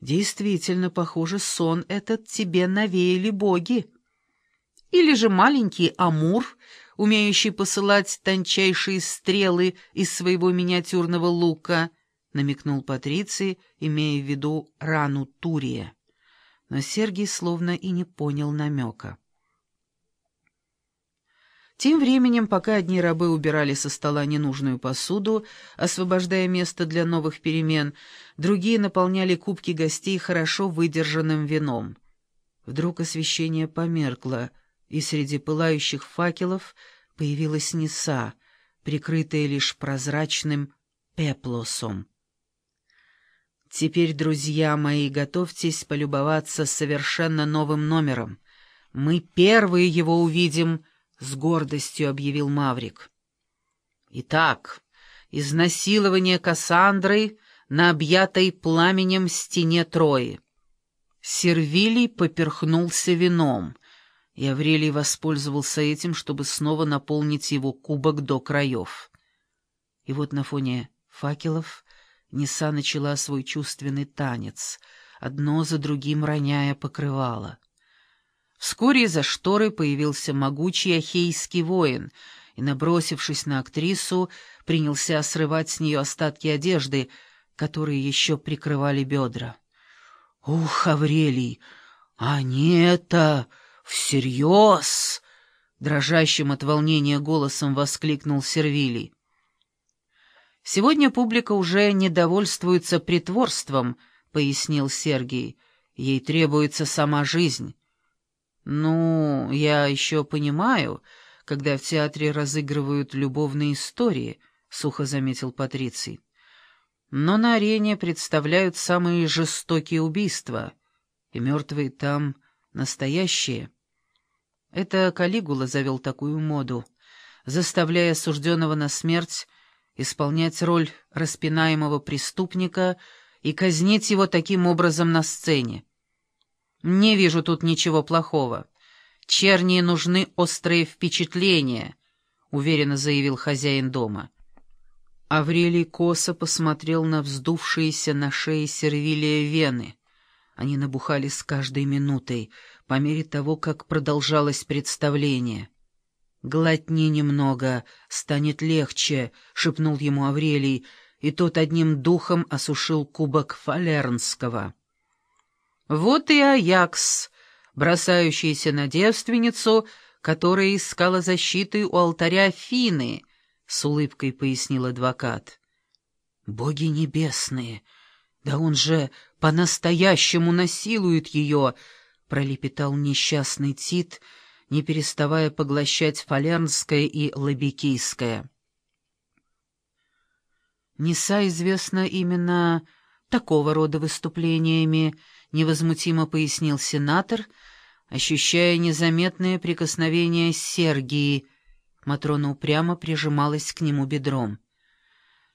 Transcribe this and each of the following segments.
Действительно, похоже, сон этот тебе навеяли боги. Или же маленький Амур, умеющий посылать тончайшие стрелы из своего миниатюрного лука, намекнул Патриций, имея в виду рану Турия. Но Сергий словно и не понял намека. Тем временем, пока одни рабы убирали со стола ненужную посуду, освобождая место для новых перемен, другие наполняли кубки гостей хорошо выдержанным вином. Вдруг освещение померкло, и среди пылающих факелов появилась неса, прикрытая лишь прозрачным пеплосом. «Теперь, друзья мои, готовьтесь полюбоваться совершенно новым номером. Мы первые его увидим», — с гордостью объявил Маврик. Итак, изнасилование Кассандры на объятой пламенем стене Трои. Сервилий поперхнулся вином, и Аврелий воспользовался этим, чтобы снова наполнить его кубок до краев. И вот на фоне факелов Неса начала свой чувственный танец, одно за другим роняя покрывало. Вскоре из-за шторы появился могучий ахейский воин и, набросившись на актрису, принялся срывать с нее остатки одежды, которые еще прикрывали бедра. «Ух, Аврелий, а не это всерьез!» — дрожащим от волнения голосом воскликнул Сервилий. «Сегодня публика уже не довольствуется притворством», — пояснил Сергий. «Ей требуется сама жизнь». «Ну, я еще понимаю, когда в театре разыгрывают любовные истории», — сухо заметил Патриций. «Но на арене представляют самые жестокие убийства, и мертвые там настоящие». Это Калигула завел такую моду, заставляя осужденного на смерть исполнять роль распинаемого преступника и казнить его таким образом на сцене. «Не вижу тут ничего плохого. Черни нужны острые впечатления», — уверенно заявил хозяин дома. Аврелий косо посмотрел на вздувшиеся на шее сервилия вены. Они набухали с каждой минутой, по мере того, как продолжалось представление. «Глотни немного, станет легче», — шепнул ему Аврелий, и тот одним духом осушил кубок Фалернского. Вот и Аякс, бросающийся на девственницу, которая искала защиты у алтаря Афины, — с улыбкой пояснил адвокат. «Боги небесные! Да он же по-настоящему насилует ее!» — пролепетал несчастный Тит, не переставая поглощать фалернское и лабикийское. Неса известна именно такого рода выступлениями, — невозмутимо пояснил сенатор, ощущая незаметное прикосновение Сергии. Матрона упрямо прижималась к нему бедром.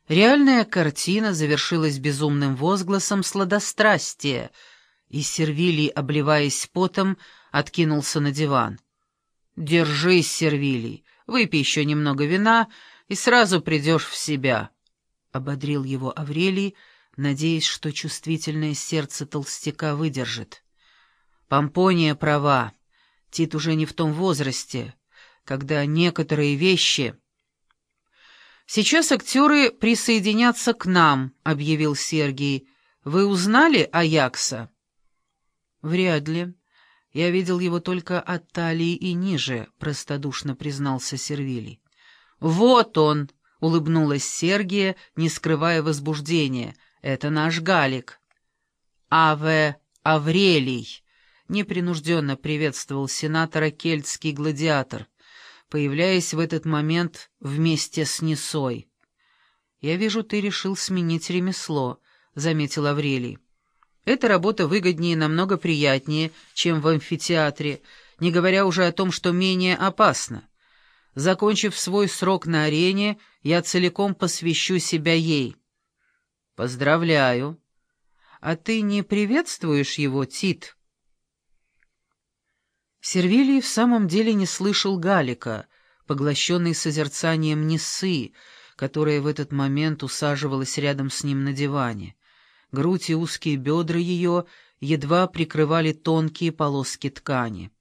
Реальная картина завершилась безумным возгласом сладострастия, и Сервилий, обливаясь потом, откинулся на диван. «Держись, Сервилий, выпей еще немного вина, и сразу придешь в себя», — ободрил его Аврелий, — надеясь, что чувствительное сердце толстяка выдержит. Помпония права. Тит уже не в том возрасте, когда некоторые вещи... «Сейчас актеры присоединятся к нам», — объявил Сергий. «Вы узнали Аякса?» «Вряд ли. Я видел его только от талии и ниже», — простодушно признался Сервилий. «Вот он!» — улыбнулась Сергия, не скрывая возбуждения. Это наш Галик. Аве Аврелий, непринужденно приветствовал сенатора кельтский гладиатор, появляясь в этот момент вместе с Несой. «Я вижу, ты решил сменить ремесло», — заметил Аврелий. «Эта работа выгоднее и намного приятнее, чем в амфитеатре, не говоря уже о том, что менее опасно. Закончив свой срок на арене, я целиком посвящу себя ей». «Поздравляю. А ты не приветствуешь его, Тит?» Сервилий в самом деле не слышал Галика, поглощенный созерцанием Несы, которая в этот момент усаживалась рядом с ним на диване. Грудь и узкие бедра ее едва прикрывали тонкие полоски ткани.